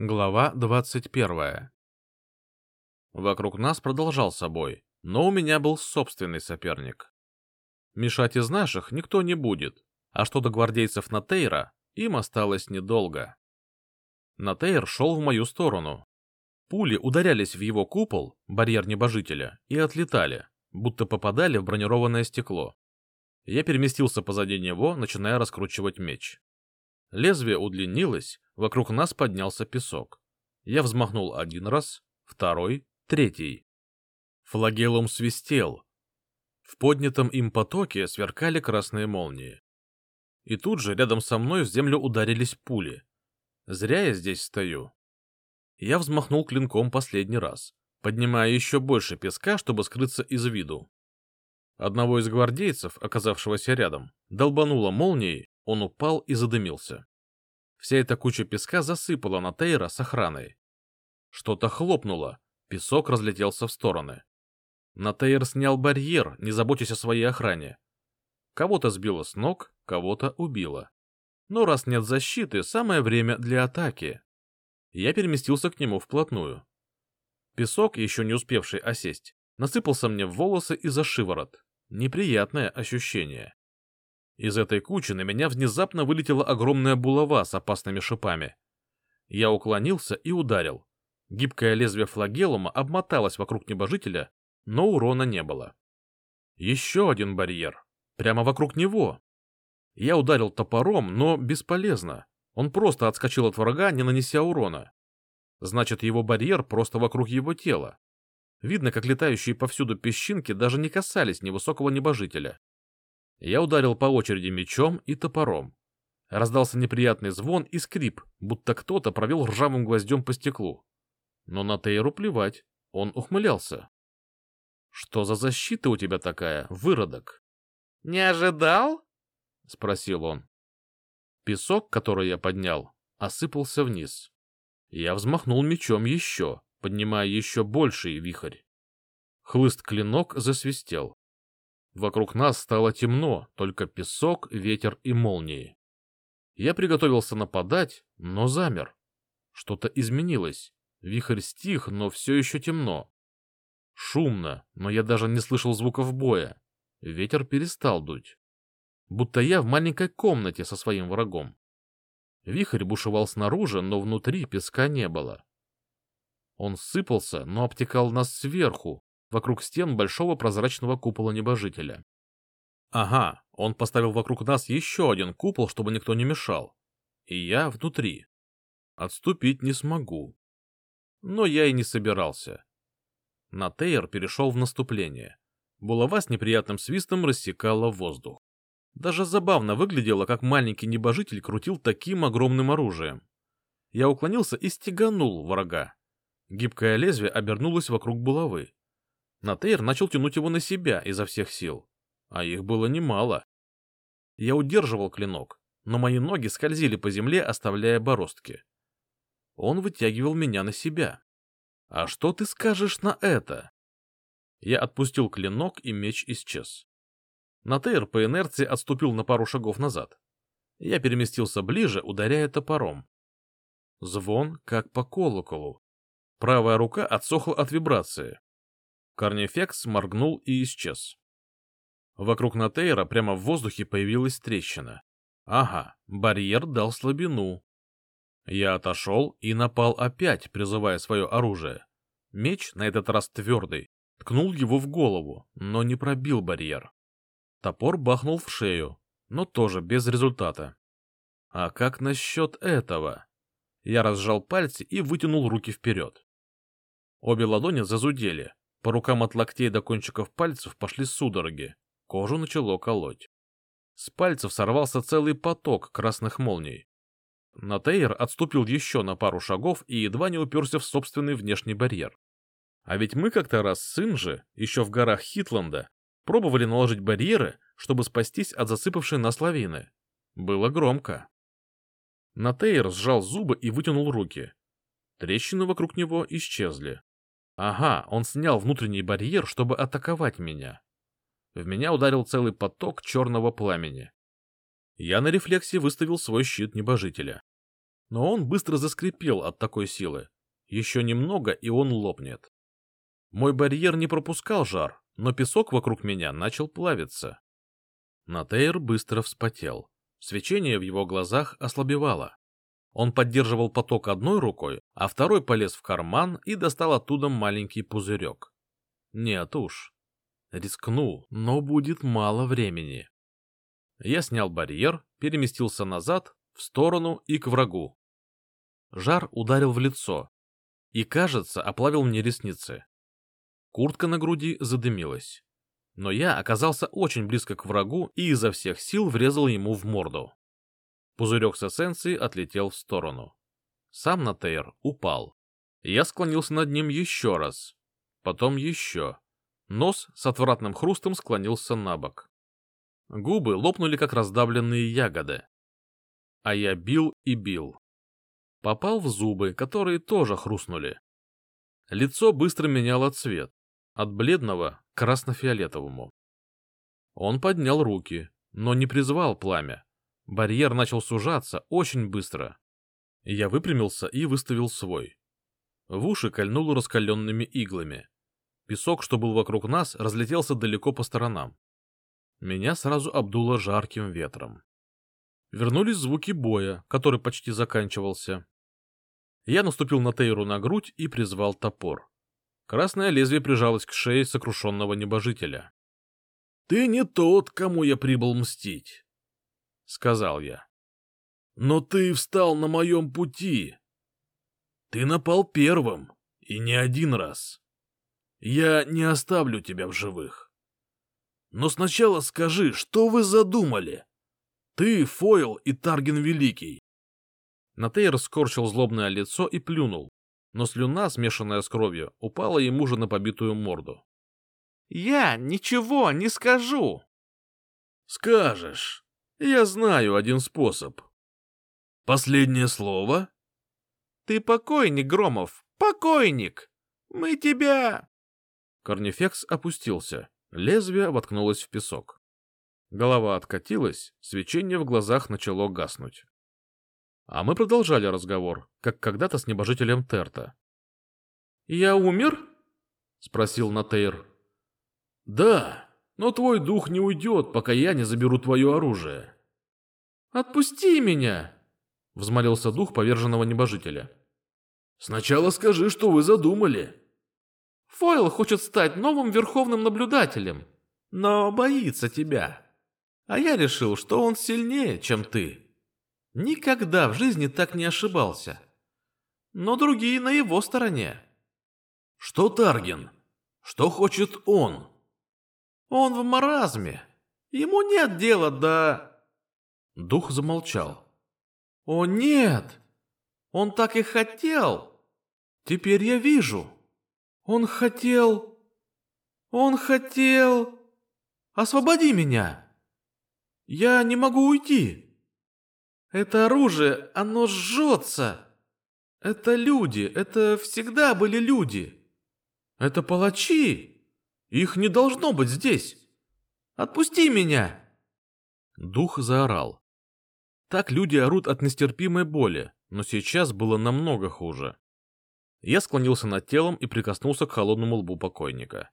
Глава 21. Вокруг нас продолжался бой, но у меня был собственный соперник. Мешать из наших никто не будет, а что до гвардейцев Натейра, им осталось недолго. Натейр шел в мою сторону. Пули ударялись в его купол, барьер небожителя, и отлетали, будто попадали в бронированное стекло. Я переместился позади него, начиная раскручивать меч. Лезвие удлинилось, вокруг нас поднялся песок. Я взмахнул один раз, второй, третий. Флагелум свистел. В поднятом им потоке сверкали красные молнии. И тут же рядом со мной в землю ударились пули. Зря я здесь стою. Я взмахнул клинком последний раз, поднимая еще больше песка, чтобы скрыться из виду. Одного из гвардейцев, оказавшегося рядом, долбануло молнией, он упал и задымился. Вся эта куча песка засыпала на Тейра с охраной. Что-то хлопнуло, песок разлетелся в стороны. Натейр снял барьер, не заботясь о своей охране. Кого-то сбило с ног, кого-то убило. Но раз нет защиты, самое время для атаки. Я переместился к нему вплотную. Песок, еще не успевший осесть, насыпался мне в волосы и за шиворот. Неприятное ощущение. Из этой кучи на меня внезапно вылетела огромная булава с опасными шипами. Я уклонился и ударил. Гибкое лезвие флагелума обмоталось вокруг небожителя, но урона не было. Еще один барьер. Прямо вокруг него. Я ударил топором, но бесполезно. Он просто отскочил от врага, не нанеся урона. Значит, его барьер просто вокруг его тела. Видно, как летающие повсюду песчинки даже не касались невысокого небожителя. Я ударил по очереди мечом и топором. Раздался неприятный звон и скрип, будто кто-то провел ржавым гвоздем по стеклу. Но на Тейру плевать, он ухмылялся. — Что за защита у тебя такая, выродок? — Не ожидал? — спросил он. Песок, который я поднял, осыпался вниз. Я взмахнул мечом еще, поднимая еще больший вихрь. Хлыст-клинок засвистел. Вокруг нас стало темно, только песок, ветер и молнии. Я приготовился нападать, но замер. Что-то изменилось. Вихрь стих, но все еще темно. Шумно, но я даже не слышал звуков боя. Ветер перестал дуть. Будто я в маленькой комнате со своим врагом. Вихрь бушевал снаружи, но внутри песка не было. Он сыпался, но обтекал нас сверху, вокруг стен большого прозрачного купола небожителя. Ага, он поставил вокруг нас еще один купол, чтобы никто не мешал. И я внутри. Отступить не смогу. Но я и не собирался. Натейр перешел в наступление. Булава с неприятным свистом рассекала воздух. Даже забавно выглядело, как маленький небожитель крутил таким огромным оружием. Я уклонился и стеганул врага. Гибкое лезвие обернулось вокруг булавы. Натейр начал тянуть его на себя изо всех сил, а их было немало. Я удерживал клинок, но мои ноги скользили по земле, оставляя бороздки. Он вытягивал меня на себя. «А что ты скажешь на это?» Я отпустил клинок, и меч исчез. Натейр по инерции отступил на пару шагов назад. Я переместился ближе, ударяя топором. Звон, как по колоколу. Правая рука отсохла от вибрации. Корнифекс моргнул и исчез. Вокруг Натейра прямо в воздухе появилась трещина. Ага, барьер дал слабину. Я отошел и напал опять, призывая свое оружие. Меч, на этот раз твердый, ткнул его в голову, но не пробил барьер. Топор бахнул в шею, но тоже без результата. А как насчет этого? Я разжал пальцы и вытянул руки вперед. Обе ладони зазудели, по рукам от локтей до кончиков пальцев пошли судороги. Кожу начало колоть. С пальцев сорвался целый поток красных молний. Натейр отступил еще на пару шагов и едва не уперся в собственный внешний барьер. А ведь мы как-то раз с Инжи, еще в горах Хитланда, пробовали наложить барьеры, чтобы спастись от засыпавшей нас лавины. Было громко. Натейр сжал зубы и вытянул руки. Трещины вокруг него исчезли. Ага, он снял внутренний барьер, чтобы атаковать меня. В меня ударил целый поток черного пламени. Я на рефлексе выставил свой щит небожителя. но он быстро заскрипел от такой силы. Еще немного, и он лопнет. Мой барьер не пропускал жар, но песок вокруг меня начал плавиться. Натейр быстро вспотел. Свечение в его глазах ослабевало. Он поддерживал поток одной рукой, а второй полез в карман и достал оттуда маленький пузырек. Нет уж. Рискнул, но будет мало времени. Я снял барьер, переместился назад, в сторону и к врагу. Жар ударил в лицо и, кажется, оплавил мне ресницы. Куртка на груди задымилась. Но я оказался очень близко к врагу и изо всех сил врезал ему в морду. Пузырек с эссенцией отлетел в сторону. Сам Натейр упал. Я склонился над ним еще раз. Потом еще. Нос с отвратным хрустом склонился на бок. Губы лопнули, как раздавленные ягоды. А я бил и бил. Попал в зубы, которые тоже хрустнули. Лицо быстро меняло цвет, от бледного к красно-фиолетовому. Он поднял руки, но не призвал пламя. Барьер начал сужаться очень быстро. Я выпрямился и выставил свой. В уши кольнуло раскаленными иглами. Песок, что был вокруг нас, разлетелся далеко по сторонам. Меня сразу обдуло жарким ветром. Вернулись звуки боя, который почти заканчивался. Я наступил на Тейру на грудь и призвал топор. Красное лезвие прижалось к шее сокрушенного небожителя. — Ты не тот, кому я прибыл мстить, — сказал я. — Но ты встал на моем пути. Ты напал первым, и не один раз. Я не оставлю тебя в живых. Но сначала скажи, что вы задумали? Ты, Фойл и Тарген Великий. Натейр скорчил злобное лицо и плюнул, но слюна, смешанная с кровью, упала ему же на побитую морду. — Я ничего не скажу. — Скажешь. Я знаю один способ. — Последнее слово? — Ты покойник, Громов, покойник! Мы тебя... Корнифекс опустился. Лезвие воткнулось в песок. Голова откатилась, свечение в глазах начало гаснуть. А мы продолжали разговор, как когда-то с небожителем Терта. «Я умер?» — спросил Натейр. «Да, но твой дух не уйдет, пока я не заберу твое оружие». «Отпусти меня!» — взмолился дух поверженного небожителя. «Сначала скажи, что вы задумали». Фойл хочет стать новым верховным наблюдателем, но боится тебя. А я решил, что он сильнее, чем ты. Никогда в жизни так не ошибался. Но другие на его стороне. Что Тарген? Что хочет он? Он в маразме. Ему нет дела до... Дух замолчал. О нет! Он так и хотел. Теперь я вижу. Он хотел... Он хотел... Освободи меня! Я не могу уйти. Это оружие, оно жжется. Это люди, это всегда были люди. Это палачи. Их не должно быть здесь. Отпусти меня!» Дух заорал. Так люди орут от нестерпимой боли, но сейчас было намного хуже. Я склонился над телом и прикоснулся к холодному лбу покойника.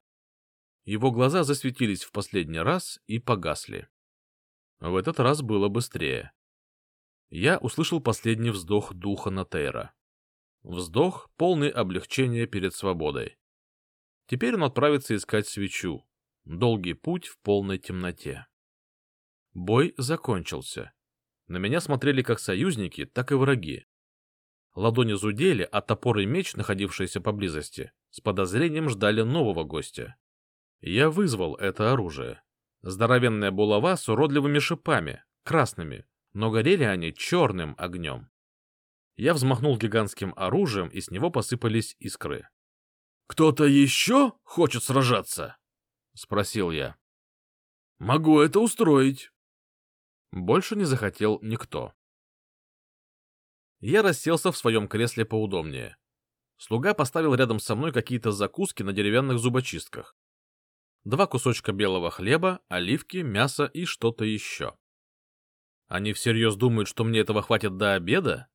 Его глаза засветились в последний раз и погасли. В этот раз было быстрее. Я услышал последний вздох духа Натейра. Вздох, полный облегчения перед свободой. Теперь он отправится искать свечу. Долгий путь в полной темноте. Бой закончился. На меня смотрели как союзники, так и враги. Ладони зудели, а топор и меч, находившиеся поблизости, с подозрением ждали нового гостя. Я вызвал это оружие. Здоровенная булава с уродливыми шипами, красными, но горели они черным огнем. Я взмахнул гигантским оружием, и с него посыпались искры. — Кто-то еще хочет сражаться? — спросил я. — Могу это устроить. Больше не захотел никто. Я расселся в своем кресле поудобнее. Слуга поставил рядом со мной какие-то закуски на деревянных зубочистках. Два кусочка белого хлеба, оливки, мясо и что-то еще. Они всерьез думают, что мне этого хватит до обеда?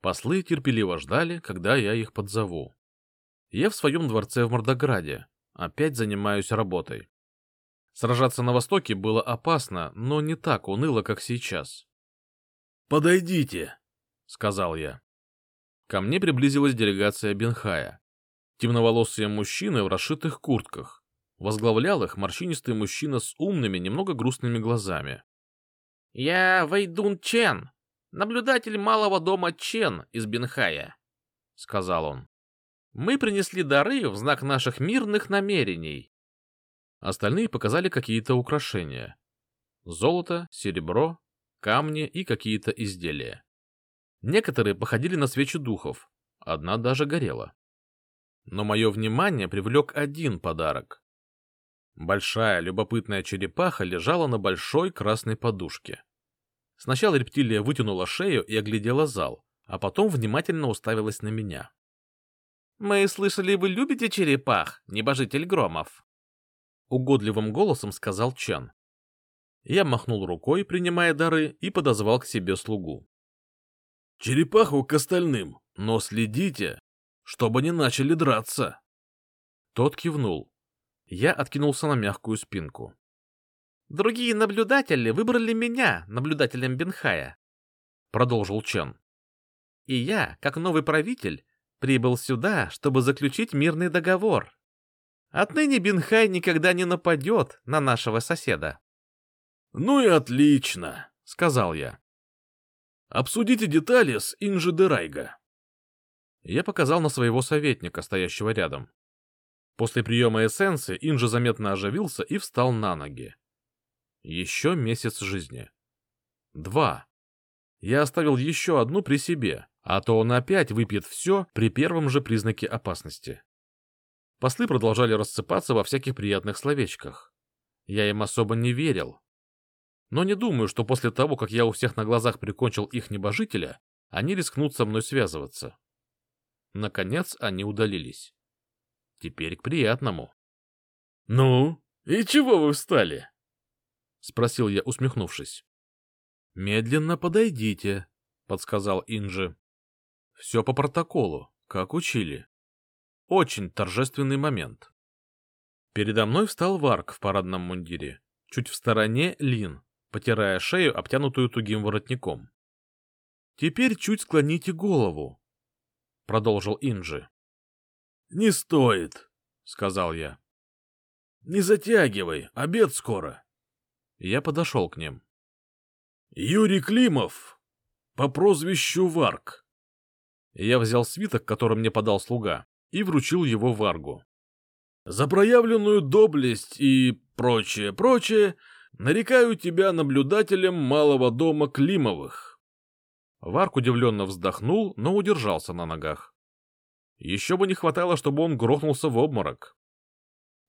Послы терпеливо ждали, когда я их подзову. Я в своем дворце в Мордограде, опять занимаюсь работой. Сражаться на Востоке было опасно, но не так уныло, как сейчас. «Подойдите», — сказал я. Ко мне приблизилась делегация Бенхая. Темноволосые мужчины в расшитых куртках. Возглавлял их морщинистый мужчина с умными, немного грустными глазами. «Я Вейдун Чен, наблюдатель малого дома Чен из Бенхая», — сказал он. «Мы принесли дары в знак наших мирных намерений». Остальные показали какие-то украшения. Золото, серебро, камни и какие-то изделия. Некоторые походили на свечи духов, одна даже горела. Но мое внимание привлек один подарок. Большая любопытная черепаха лежала на большой красной подушке. Сначала рептилия вытянула шею и оглядела зал, а потом внимательно уставилась на меня. «Мы слышали, вы любите черепах, небожитель Громов?» Угодливым голосом сказал Чан. Я махнул рукой, принимая дары, и подозвал к себе слугу. «Черепаху к остальным, но следите, чтобы не начали драться!» Тот кивнул. Я откинулся на мягкую спинку. «Другие наблюдатели выбрали меня, наблюдателем Бенхая», — продолжил Чен. «И я, как новый правитель, прибыл сюда, чтобы заключить мирный договор. Отныне Бенхай никогда не нападет на нашего соседа». «Ну и отлично», — сказал я. «Обсудите детали с Инжи Дерайга». Я показал на своего советника, стоящего рядом. После приема эссенции Инжи заметно оживился и встал на ноги. Еще месяц жизни. Два. Я оставил еще одну при себе, а то он опять выпьет все при первом же признаке опасности. Послы продолжали рассыпаться во всяких приятных словечках. Я им особо не верил. Но не думаю, что после того, как я у всех на глазах прикончил их небожителя, они рискнут со мной связываться. Наконец они удалились. Теперь к приятному. — Ну, и чего вы встали? — спросил я, усмехнувшись. — Медленно подойдите, — подсказал Инжи. — Все по протоколу, как учили. Очень торжественный момент. Передо мной встал Варк в парадном мундире. Чуть в стороне Лин, потирая шею, обтянутую тугим воротником. — Теперь чуть склоните голову, — продолжил Инжи. «Не стоит», — сказал я. «Не затягивай, обед скоро». Я подошел к ним. «Юрий Климов, по прозвищу Варг». Я взял свиток, который мне подал слуга, и вручил его Варгу. «За проявленную доблесть и прочее, прочее нарекаю тебя наблюдателем малого дома Климовых». Варк удивленно вздохнул, но удержался на ногах. Еще бы не хватало, чтобы он грохнулся в обморок.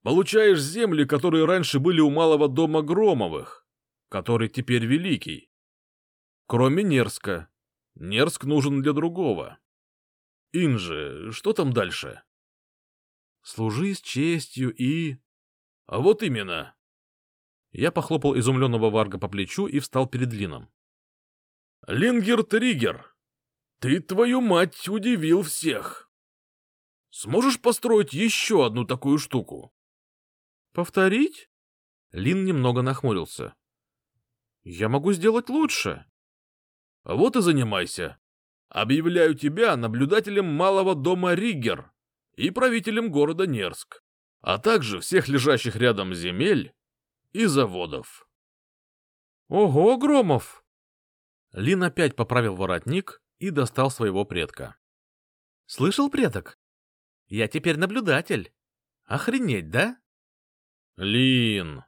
Получаешь земли, которые раньше были у малого дома Громовых, который теперь великий. Кроме Нерска. Нерск нужен для другого. Инже, что там дальше? Служи с честью и... А вот именно. Я похлопал изумленного Варга по плечу и встал перед Лином. Лингер Триггер, ты, твою мать, удивил всех. Сможешь построить еще одну такую штуку? Повторить? Лин немного нахмурился. Я могу сделать лучше. Вот и занимайся. Объявляю тебя наблюдателем малого дома Риггер и правителем города Нерск, а также всех лежащих рядом земель и заводов. Ого, Громов! Лин опять поправил воротник и достал своего предка. Слышал, предок? Я теперь наблюдатель. Охренеть, да? Лин,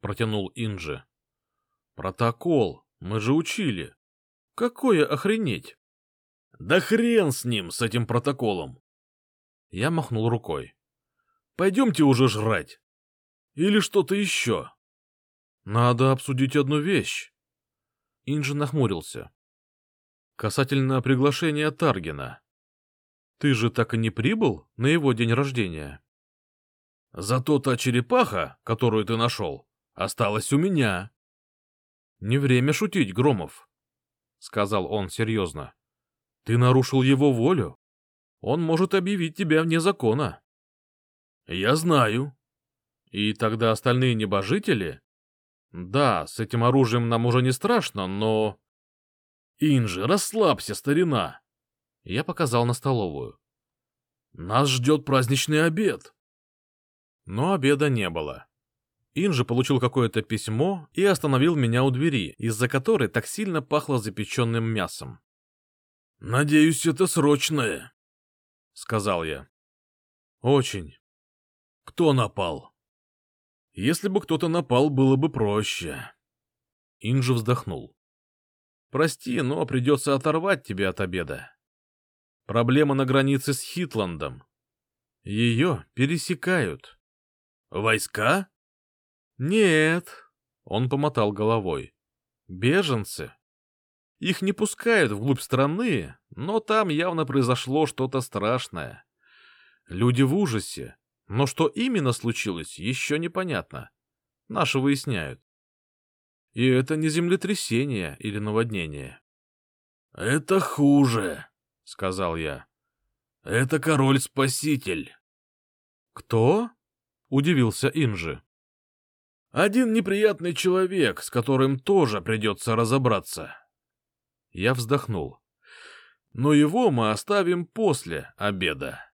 протянул Инжи. Протокол, мы же учили. Какое охренеть? Да хрен с ним, с этим протоколом. Я махнул рукой. Пойдемте уже жрать. Или что-то еще. Надо обсудить одну вещь. Инжи нахмурился. Касательно приглашения Таргина. Ты же так и не прибыл на его день рождения? Зато та черепаха, которую ты нашел, осталась у меня. Не время шутить, Громов, — сказал он серьезно. Ты нарушил его волю. Он может объявить тебя вне закона. Я знаю. И тогда остальные небожители? Да, с этим оружием нам уже не страшно, но... Инжи, расслабься, старина. Я показал на столовую. Нас ждет праздничный обед. Но обеда не было. Инжи получил какое-то письмо и остановил меня у двери, из-за которой так сильно пахло запеченным мясом. «Надеюсь, это срочное», — сказал я. «Очень». «Кто напал?» «Если бы кто-то напал, было бы проще». Инжи вздохнул. «Прости, но придется оторвать тебя от обеда. Проблема на границе с Хитландом. Ее пересекают». «Войска?» «Нет», — он помотал головой. «Беженцы. Их не пускают вглубь страны, но там явно произошло что-то страшное. Люди в ужасе, но что именно случилось, еще непонятно. Наши выясняют. И это не землетрясение или наводнение. — Это хуже, — сказал я. — Это король-спаситель. — Кто? — удивился Инжи. — Один неприятный человек, с которым тоже придется разобраться. Я вздохнул. Но его мы оставим после обеда.